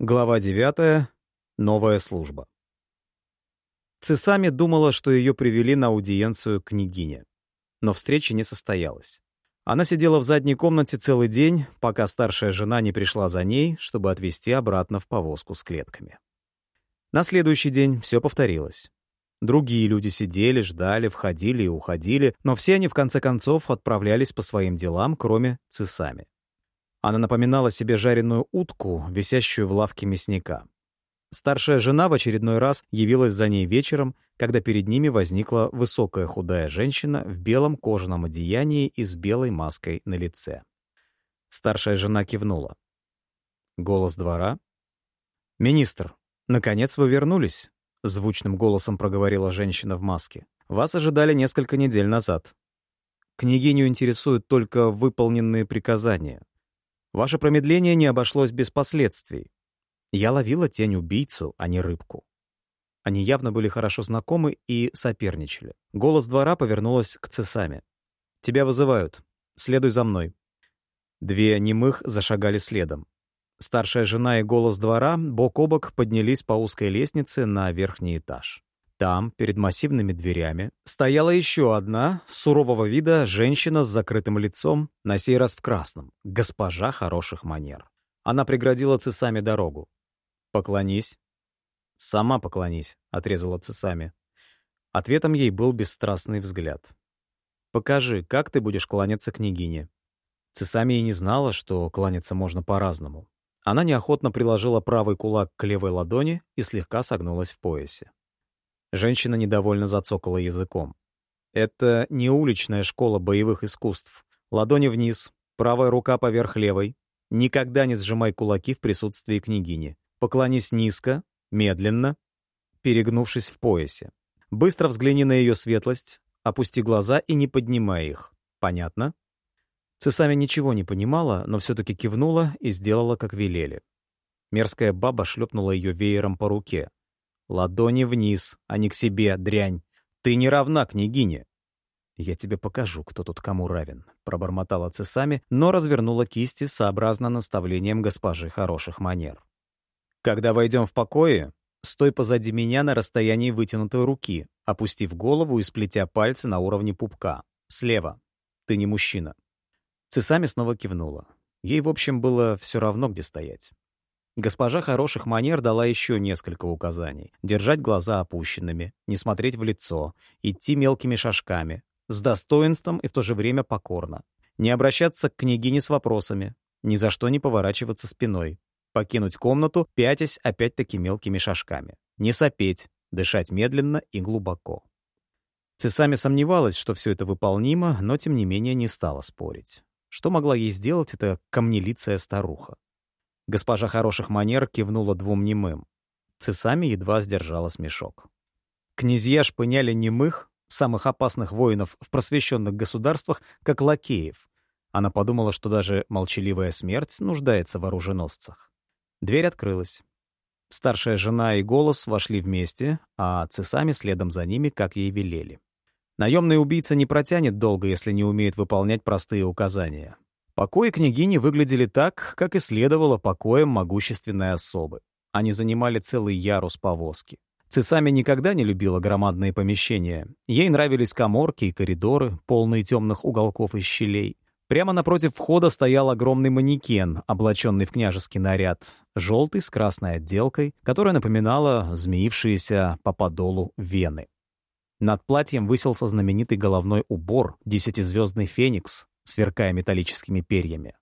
Глава 9. Новая служба. Цесами думала, что ее привели на аудиенцию княгине. Но встреча не состоялась. Она сидела в задней комнате целый день, пока старшая жена не пришла за ней, чтобы отвезти обратно в повозку с клетками. На следующий день все повторилось. Другие люди сидели, ждали, входили и уходили, но все они в конце концов отправлялись по своим делам, кроме Цесами. Она напоминала себе жареную утку, висящую в лавке мясника. Старшая жена в очередной раз явилась за ней вечером, когда перед ними возникла высокая худая женщина в белом кожаном одеянии и с белой маской на лице. Старшая жена кивнула. Голос двора. «Министр, наконец вы вернулись», — звучным голосом проговорила женщина в маске. «Вас ожидали несколько недель назад. Княгиню интересуют только выполненные приказания. Ваше промедление не обошлось без последствий. Я ловила тень убийцу, а не рыбку. Они явно были хорошо знакомы и соперничали. Голос двора повернулась к цесаме. «Тебя вызывают. Следуй за мной». Две немых зашагали следом. Старшая жена и голос двора бок о бок поднялись по узкой лестнице на верхний этаж. Там, перед массивными дверями, стояла еще одна, сурового вида, женщина с закрытым лицом, на сей раз в красном, госпожа хороших манер. Она преградила цесами дорогу. «Поклонись». «Сама поклонись», — отрезала цесами. Ответом ей был бесстрастный взгляд. «Покажи, как ты будешь кланяться княгине». Цесами и не знала, что кланяться можно по-разному. Она неохотно приложила правый кулак к левой ладони и слегка согнулась в поясе. Женщина недовольно зацокала языком. Это не уличная школа боевых искусств. Ладони вниз, правая рука поверх левой. Никогда не сжимай кулаки в присутствии княгини. Поклонись низко, медленно, перегнувшись в поясе. Быстро взгляни на ее светлость, опусти глаза и не поднимай их. Понятно? Цесами ничего не понимала, но все-таки кивнула и сделала, как велели. Мерзкая баба шлепнула ее веером по руке. Ладони вниз, а не к себе, дрянь. Ты не равна княгине. «Я тебе покажу, кто тут кому равен», — пробормотала цесами, но развернула кисти сообразно наставлением госпожи хороших манер. «Когда войдем в покое, стой позади меня на расстоянии вытянутой руки, опустив голову и сплетя пальцы на уровне пупка. Слева. Ты не мужчина». Цесами снова кивнула. Ей, в общем, было все равно, где стоять. Госпожа хороших манер дала еще несколько указаний. Держать глаза опущенными, не смотреть в лицо, идти мелкими шажками, с достоинством и в то же время покорно. Не обращаться к княгине с вопросами, ни за что не поворачиваться спиной. Покинуть комнату, пятясь опять-таки мелкими шажками. Не сопеть, дышать медленно и глубоко. Цесами сомневалась, что все это выполнимо, но тем не менее не стала спорить. Что могла ей сделать эта камнелицая старуха? Госпожа хороших манер кивнула двум немым. Цесами едва сдержала смешок. Князья шпыняли немых, самых опасных воинов в просвещенных государствах, как лакеев. Она подумала, что даже молчаливая смерть нуждается в оруженосцах. Дверь открылась. Старшая жена и голос вошли вместе, а цесами следом за ними, как ей велели. Наемный убийца не протянет долго, если не умеет выполнять простые указания. Покои княгини выглядели так, как и следовало покоям могущественной особы. Они занимали целый ярус повозки. Цесами никогда не любила громадные помещения. Ей нравились коморки и коридоры, полные темных уголков и щелей. Прямо напротив входа стоял огромный манекен, облаченный в княжеский наряд, желтый с красной отделкой, которая напоминала змеившиеся по подолу вены. Над платьем высился знаменитый головной убор, десятизвездный феникс, сверкая металлическими перьями.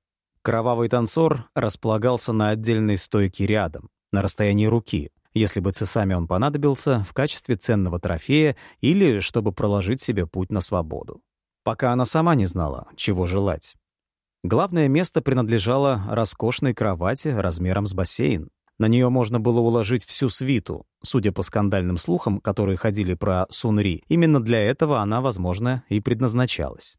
Кровавый танцор располагался на отдельной стойке рядом, на расстоянии руки, если бы цесами он понадобился в качестве ценного трофея или чтобы проложить себе путь на свободу. Пока она сама не знала, чего желать. Главное место принадлежало роскошной кровати размером с бассейн. На нее можно было уложить всю свиту. Судя по скандальным слухам, которые ходили про Сунри, именно для этого она, возможно, и предназначалась.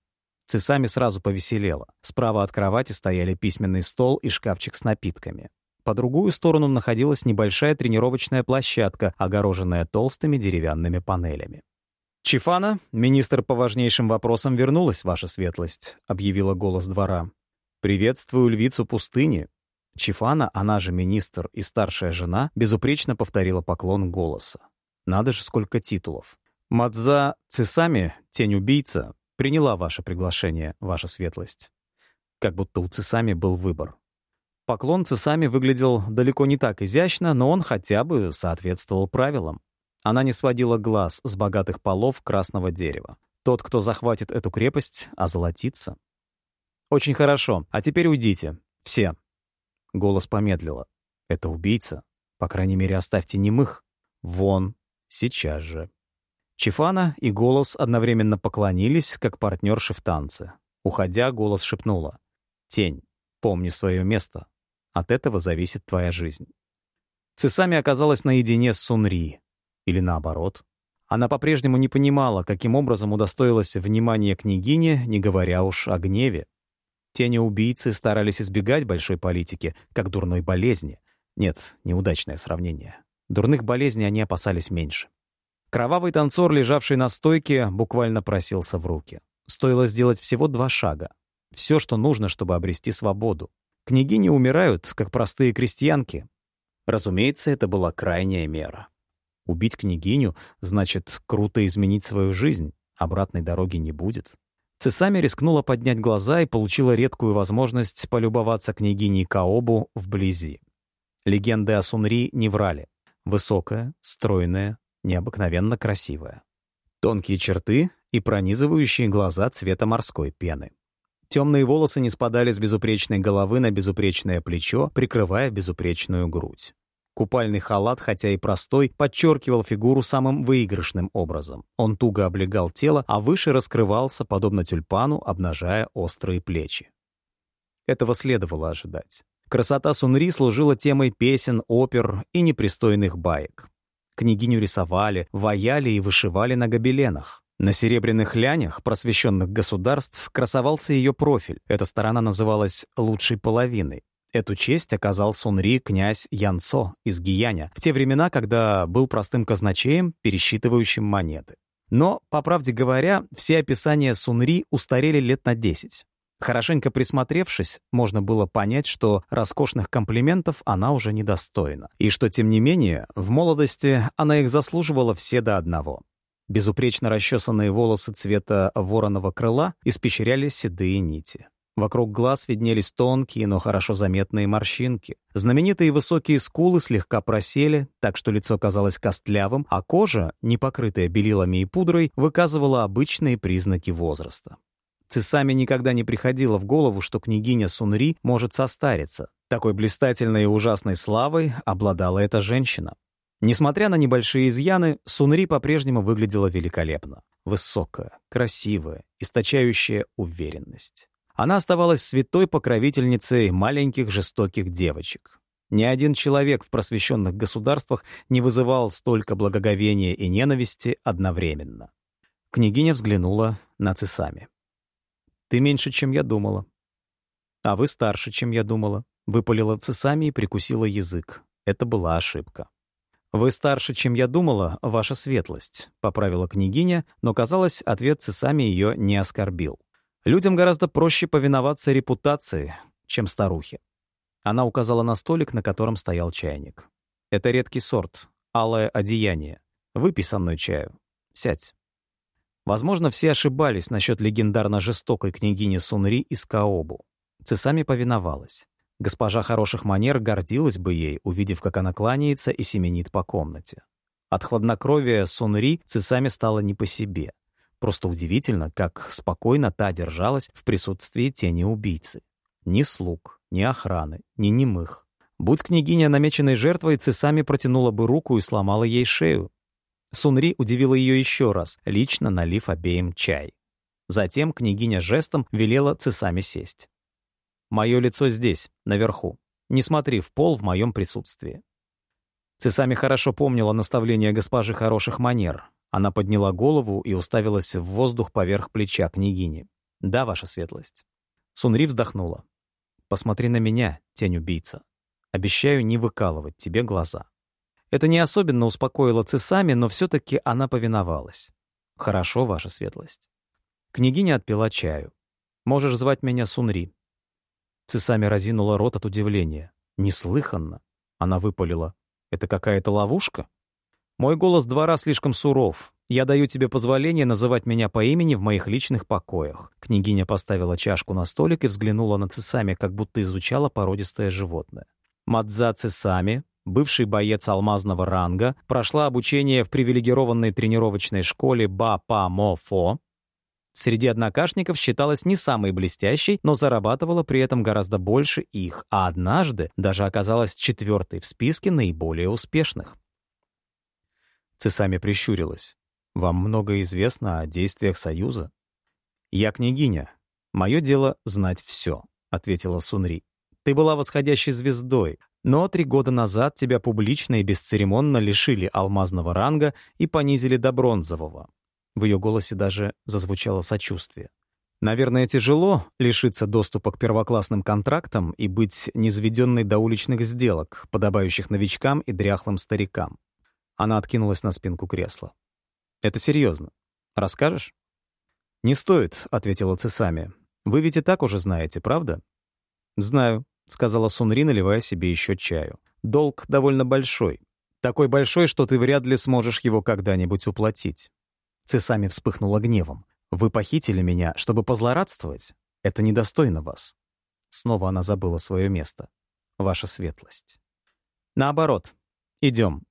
Цесами сразу повеселела. Справа от кровати стояли письменный стол и шкафчик с напитками. По другую сторону находилась небольшая тренировочная площадка, огороженная толстыми деревянными панелями. «Чифана, министр по важнейшим вопросам вернулась, ваша светлость», — объявила голос двора. «Приветствую львицу пустыни». Чифана, она же министр и старшая жена, безупречно повторила поклон голоса. Надо же, сколько титулов. Мадза Цисами, тень-убийца, приняла ваше приглашение, ваша светлость. Как будто у Цисами был выбор. Поклон Цисами выглядел далеко не так изящно, но он хотя бы соответствовал правилам. Она не сводила глаз с богатых полов красного дерева. Тот, кто захватит эту крепость, озолотится. «Очень хорошо. А теперь уйдите. Все». Голос помедлила. «Это убийца. По крайней мере, оставьте немых. Вон. Сейчас же». Чифана и голос одновременно поклонились, как партнерши в танце. Уходя, голос шепнула. «Тень, помни свое место. От этого зависит твоя жизнь». Цесами оказалась наедине с Сунри. Или наоборот. Она по-прежнему не понимала, каким образом удостоилась внимания княгини, не говоря уж о гневе. Тени убийцы старались избегать большой политики, как дурной болезни. Нет, неудачное сравнение. Дурных болезней они опасались меньше. Кровавый танцор, лежавший на стойке, буквально просился в руки. Стоило сделать всего два шага. Все, что нужно, чтобы обрести свободу. Княгини умирают, как простые крестьянки. Разумеется, это была крайняя мера. Убить княгиню значит круто изменить свою жизнь. Обратной дороги не будет. Цесами рискнула поднять глаза и получила редкую возможность полюбоваться княгиней Каобу вблизи. Легенды о Сунри не врали. Высокая, стройная, необыкновенно красивая. Тонкие черты и пронизывающие глаза цвета морской пены. Темные волосы не спадали с безупречной головы на безупречное плечо, прикрывая безупречную грудь. Купальный халат, хотя и простой, подчеркивал фигуру самым выигрышным образом. Он туго облегал тело, а выше раскрывался, подобно тюльпану, обнажая острые плечи. Этого следовало ожидать. Красота Сунри служила темой песен, опер и непристойных баек. Княгиню рисовали, ваяли и вышивали на гобеленах. На серебряных лянях просвещенных государств красовался ее профиль. Эта сторона называлась «лучшей половиной». Эту честь оказал Сунри князь Янцо из Гияня в те времена, когда был простым казначеем, пересчитывающим монеты. Но, по правде говоря, все описания Сунри устарели лет на 10. Хорошенько присмотревшись, можно было понять, что роскошных комплиментов она уже недостойна, и что, тем не менее, в молодости она их заслуживала все до одного. Безупречно расчесанные волосы цвета вороного крыла испещряли седые нити. Вокруг глаз виднелись тонкие, но хорошо заметные морщинки. Знаменитые высокие скулы слегка просели, так что лицо казалось костлявым, а кожа, не покрытая белилами и пудрой, выказывала обычные признаки возраста. Цесами никогда не приходило в голову, что княгиня Сунри может состариться. Такой блистательной и ужасной славой обладала эта женщина. Несмотря на небольшие изъяны, Сунри по-прежнему выглядела великолепно. Высокая, красивая, источающая уверенность. Она оставалась святой покровительницей маленьких жестоких девочек. Ни один человек в просвещенных государствах не вызывал столько благоговения и ненависти одновременно. Княгиня взглянула на Цесами. «Ты меньше, чем я думала». «А вы старше, чем я думала», — выпалила Цесами и прикусила язык. Это была ошибка. «Вы старше, чем я думала, ваша светлость», — поправила княгиня, но, казалось, ответ Цесами ее не оскорбил. Людям гораздо проще повиноваться репутации, чем старухе. Она указала на столик, на котором стоял чайник. «Это редкий сорт, алое одеяние. Выпей со мной чаю. Сядь». Возможно, все ошибались насчет легендарно жестокой княгини Сунри из Каобу. Цесами повиновалась. Госпожа хороших манер гордилась бы ей, увидев, как она кланяется и семенит по комнате. От хладнокровия Сунри Цесами стало не по себе. Просто удивительно, как спокойно та держалась в присутствии тени убийцы. Ни слуг, ни охраны, ни немых. Будь княгиня намеченной жертвой, Цесами протянула бы руку и сломала ей шею. Сунри удивила ее еще раз, лично налив обеим чай. Затем княгиня жестом велела Цесами сесть. «Мое лицо здесь, наверху. Не смотри в пол в моем присутствии». Цесами хорошо помнила наставление госпожи хороших манер, она подняла голову и уставилась в воздух поверх плеча княгини. «Да, ваша светлость». Сунри вздохнула. «Посмотри на меня, тень-убийца. Обещаю не выкалывать тебе глаза». Это не особенно успокоило Цесами, но все-таки она повиновалась. «Хорошо, ваша светлость». Княгиня отпила чаю. «Можешь звать меня Сунри». Цесами разинула рот от удивления. Неслыханно. Она выпалила. Это какая-то ловушка? Мой голос двора слишком суров. Я даю тебе позволение называть меня по имени в моих личных покоях. Княгиня поставила чашку на столик и взглянула на Цесами, как будто изучала породистое животное. Мадза Цесами, бывший боец алмазного ранга, прошла обучение в привилегированной тренировочной школе Ба-Па-Мо-Фо, Среди однокашников считалась не самой блестящей, но зарабатывала при этом гораздо больше их, а однажды даже оказалась четвертой в списке наиболее успешных. Цесами прищурилась. «Вам много известно о действиях Союза?» «Я княгиня. Мое дело — знать все», — ответила Сунри. «Ты была восходящей звездой, но три года назад тебя публично и бесцеремонно лишили алмазного ранга и понизили до бронзового. В ее голосе даже зазвучало сочувствие. Наверное, тяжело лишиться доступа к первоклассным контрактам и быть низведенной до уличных сделок, подобающих новичкам и дряхлым старикам. Она откинулась на спинку кресла. «Это серьезно. Расскажешь?» «Не стоит», — ответила Цесами. «Вы ведь и так уже знаете, правда?» «Знаю», — сказала Сунри, наливая себе еще чаю. «Долг довольно большой. Такой большой, что ты вряд ли сможешь его когда-нибудь уплатить. Цесами вспыхнула гневом. «Вы похитили меня, чтобы позлорадствовать? Это недостойно вас». Снова она забыла свое место. «Ваша светлость». «Наоборот. Идем».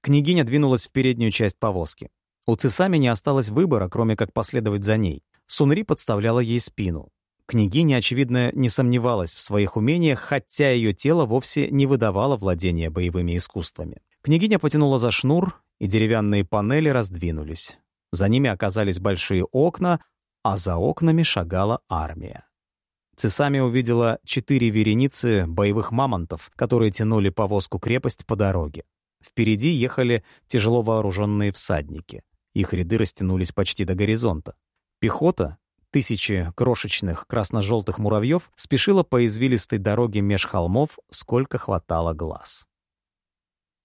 Княгиня двинулась в переднюю часть повозки. У Цесами не осталось выбора, кроме как последовать за ней. Сунри подставляла ей спину. Княгиня, очевидно, не сомневалась в своих умениях, хотя ее тело вовсе не выдавало владения боевыми искусствами. Княгиня потянула за шнур, и деревянные панели раздвинулись. За ними оказались большие окна, а за окнами шагала армия. Цесами увидела четыре вереницы боевых мамонтов, которые тянули повозку-крепость по дороге. Впереди ехали тяжело вооруженные всадники. Их ряды растянулись почти до горизонта. Пехота, тысячи крошечных красно-желтых муравьев, спешила по извилистой дороге меж холмов, сколько хватало глаз.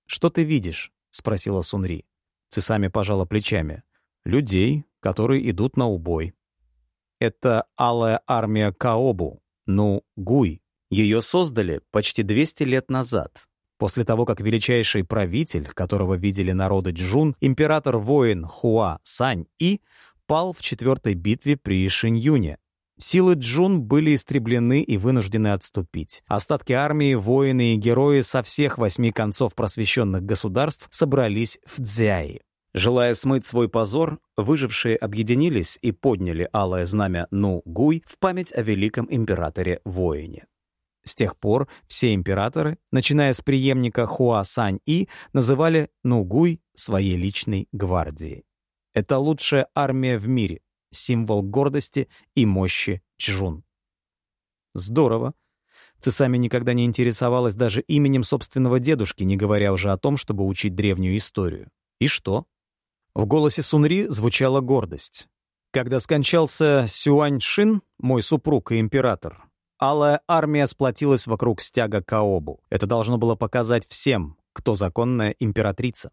«Что ты видишь?» — спросила Сунри. Цесами пожала плечами людей, которые идут на убой. Это алая армия Каобу, ну, Гуй. Ее создали почти 200 лет назад, после того, как величайший правитель, которого видели народы Джун, император-воин Хуа Сань И, пал в четвертой битве при Шиньюне. Силы Джун были истреблены и вынуждены отступить. Остатки армии, воины и герои со всех восьми концов просвещенных государств собрались в Цзяи. Желая смыть свой позор, выжившие объединились и подняли алое знамя Ну-Гуй в память о великом императоре-воине. С тех пор все императоры, начиная с преемника Хуа-Сань-И, называли Ну-Гуй своей личной гвардией. Это лучшая армия в мире, символ гордости и мощи Чжун. Здорово. Цесами никогда не интересовалась даже именем собственного дедушки, не говоря уже о том, чтобы учить древнюю историю. И что? В голосе Сунри звучала гордость. Когда скончался Сюань Шин, мой супруг и император, алая армия сплотилась вокруг стяга Каобу. Это должно было показать всем, кто законная императрица.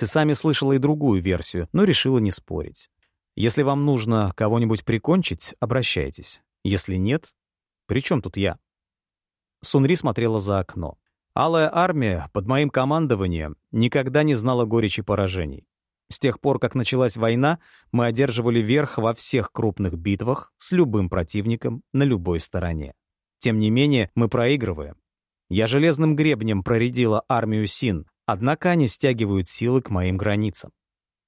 Цесами слышала и другую версию, но решила не спорить. Если вам нужно кого-нибудь прикончить, обращайтесь. Если нет, при чем тут я? Сунри смотрела за окно. Алая армия под моим командованием никогда не знала горечи поражений. С тех пор, как началась война, мы одерживали верх во всех крупных битвах с любым противником на любой стороне. Тем не менее, мы проигрываем. Я железным гребнем проредила армию Син, однако они стягивают силы к моим границам.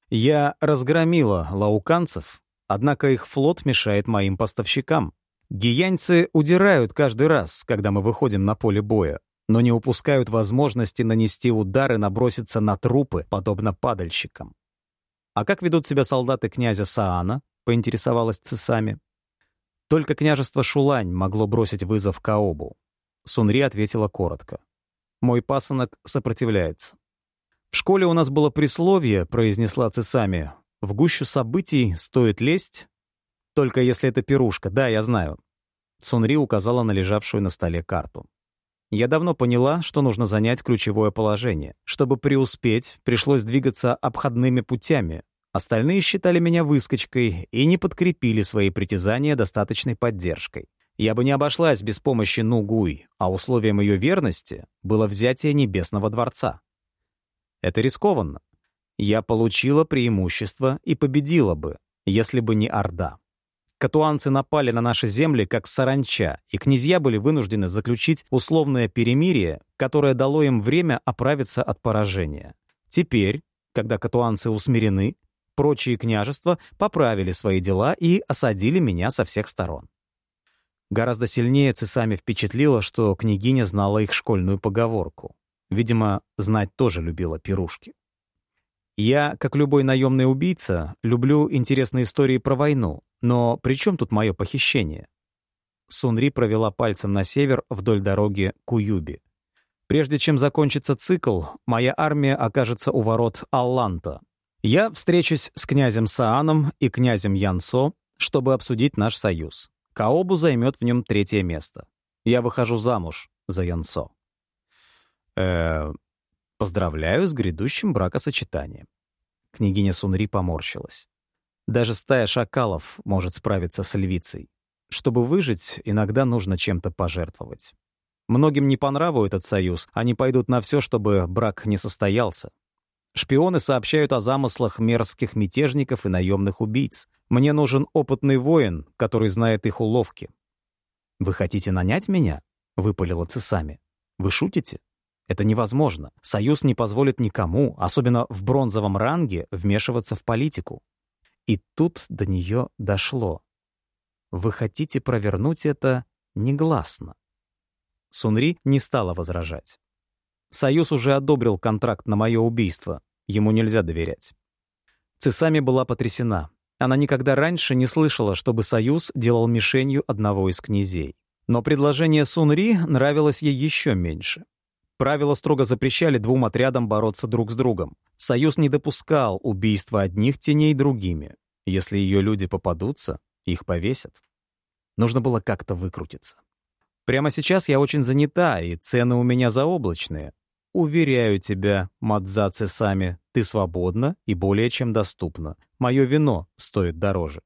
Я разгромила лауканцев, однако их флот мешает моим поставщикам. Гияньцы удирают каждый раз, когда мы выходим на поле боя, но не упускают возможности нанести удар и наброситься на трупы, подобно падальщикам. «А как ведут себя солдаты князя Саана?» — поинтересовалась Цесами. Только княжество Шулань могло бросить вызов Каобу. Сунри ответила коротко. «Мой пасынок сопротивляется». «В школе у нас было присловие», — произнесла Цесами. «В гущу событий стоит лезть, только если это пирушка, да, я знаю». Сунри указала на лежавшую на столе карту. Я давно поняла, что нужно занять ключевое положение. Чтобы преуспеть, пришлось двигаться обходными путями. Остальные считали меня выскочкой и не подкрепили свои притязания достаточной поддержкой. Я бы не обошлась без помощи Нугуй, а условием ее верности было взятие Небесного дворца. Это рискованно. Я получила преимущество и победила бы, если бы не Орда. Катуанцы напали на наши земли как саранча, и князья были вынуждены заключить условное перемирие, которое дало им время оправиться от поражения. Теперь, когда катуанцы усмирены, прочие княжества поправили свои дела и осадили меня со всех сторон. Гораздо сильнее Цесами впечатлило, что княгиня знала их школьную поговорку. Видимо, знать тоже любила пирушки. Я, как любой наемный убийца, люблю интересные истории про войну, но при чем тут мое похищение? Сунри провела пальцем на север вдоль дороги к Уюби. Прежде чем закончится цикл, моя армия окажется у ворот Алланта. Я встречусь с князем Сааном и князем Янсо, чтобы обсудить наш союз. Каобу займет в нем третье место. Я выхожу замуж за Янсо. Э, Поздравляю с грядущим бракосочетанием. Княгиня Сунри поморщилась. Даже стая шакалов может справиться с львицей. Чтобы выжить, иногда нужно чем-то пожертвовать. Многим не по нраву этот союз, они пойдут на все, чтобы брак не состоялся. Шпионы сообщают о замыслах мерзких мятежников и наемных убийц. Мне нужен опытный воин, который знает их уловки. «Вы хотите нанять меня?» — выпалила Цесами. «Вы шутите?» Это невозможно. Союз не позволит никому, особенно в бронзовом ранге, вмешиваться в политику. И тут до нее дошло. Вы хотите провернуть это негласно. Сунри не стала возражать. Союз уже одобрил контракт на мое убийство. Ему нельзя доверять. Цесами была потрясена. Она никогда раньше не слышала, чтобы Союз делал мишенью одного из князей. Но предложение Сунри нравилось ей еще меньше. Правила строго запрещали двум отрядам бороться друг с другом. Союз не допускал убийства одних теней другими. Если ее люди попадутся, их повесят. Нужно было как-то выкрутиться. Прямо сейчас я очень занята, и цены у меня заоблачные. Уверяю тебя, Мадзаце сами, ты свободна и более чем доступна. Мое вино стоит дороже.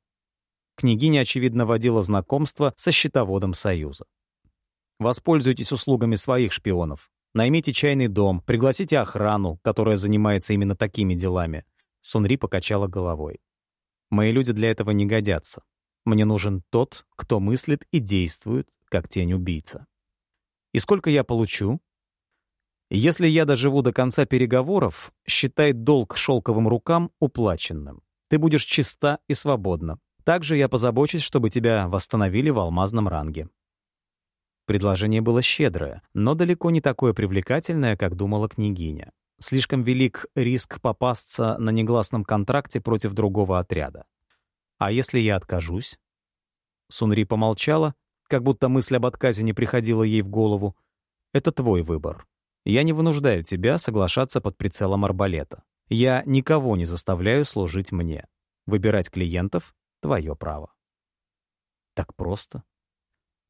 Княгиня, очевидно, водила знакомство со счетоводом Союза. Воспользуйтесь услугами своих шпионов. Наймите чайный дом, пригласите охрану, которая занимается именно такими делами. Сунри покачала головой. Мои люди для этого не годятся. Мне нужен тот, кто мыслит и действует, как тень убийца. И сколько я получу? Если я доживу до конца переговоров, считай долг шелковым рукам уплаченным. Ты будешь чиста и свободна. Также я позабочусь, чтобы тебя восстановили в алмазном ранге. Предложение было щедрое, но далеко не такое привлекательное, как думала княгиня. Слишком велик риск попасться на негласном контракте против другого отряда. А если я откажусь? Сунри помолчала, как будто мысль об отказе не приходила ей в голову. Это твой выбор. Я не вынуждаю тебя соглашаться под прицелом арбалета. Я никого не заставляю служить мне. Выбирать клиентов — твое право. Так просто.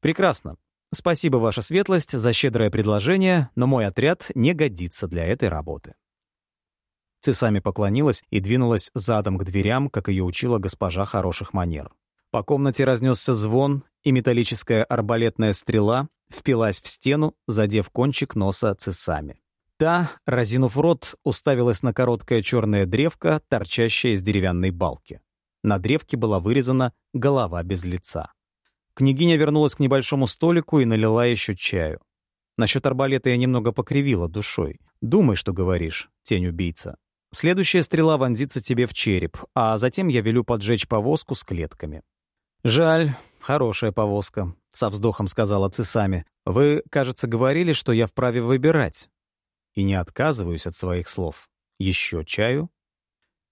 Прекрасно. Спасибо, Ваша Светлость, за щедрое предложение, но мой отряд не годится для этой работы. Цесами поклонилась и двинулась задом к дверям, как ее учила госпожа хороших манер. По комнате разнесся звон, и металлическая арбалетная стрела впилась в стену, задев кончик носа цесами. Та, разинув рот, уставилась на короткое черное древко, торчащее из деревянной балки. На древке была вырезана голова без лица. Княгиня вернулась к небольшому столику и налила еще чаю. Насчет арбалета я немного покривила душой. Думай, что говоришь, тень-убийца. Следующая стрела вонзится тебе в череп, а затем я велю поджечь повозку с клетками. «Жаль, хорошая повозка», — со вздохом сказала Цесами. «Вы, кажется, говорили, что я вправе выбирать». И не отказываюсь от своих слов. Еще чаю?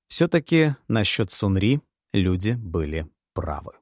Все-таки насчет Сунри люди были правы.